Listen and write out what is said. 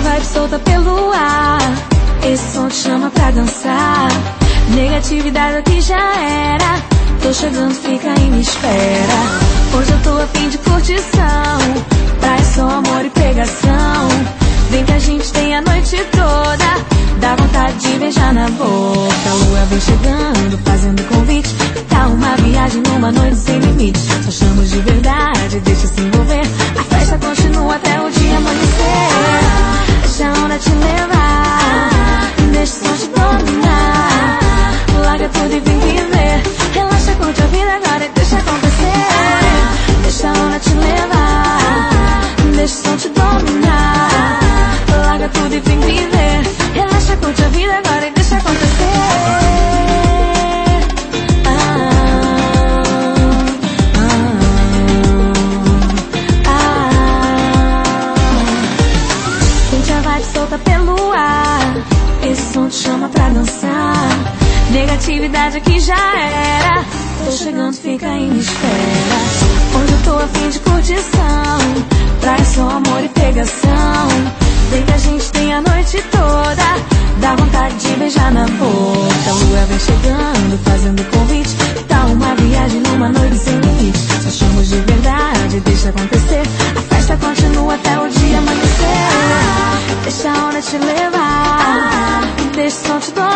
vibe solta pelo ar. Esse som te chama pra dançar. Negatividade é aqui já era. Tô chegando, fica aí, me espera. Hoje eu tô a fim de curtição. Traz só amor e pegação. Vem que a gente tem a noite toda. Dá vontade de beijar na boca. A lua vem chegando, fazendo convite. Tá uma viagem numa noite sem limite. Só de verdade, deixa se envolver. Larga tudo e vem viver. Relaxa, curte a vida agora e deixa acontecer. Ah, ah, ah. Sente a vibe solta pelo ar. Esse som te chama pra dançar. Negatividade aqui já era. Tô chegando, fica me espera. Hoje eu tô afim de curtição. noite toda. Dá vontade de beijar na boca. A lua vem chegando, fazendo convite. Tá uma viagem numa noite sem limite. Só chamamos de verdade, deixa acontecer. A festa continua até o dia amanhecer. Ah, deixa a onda te levar. Ah, deixa o som te doar.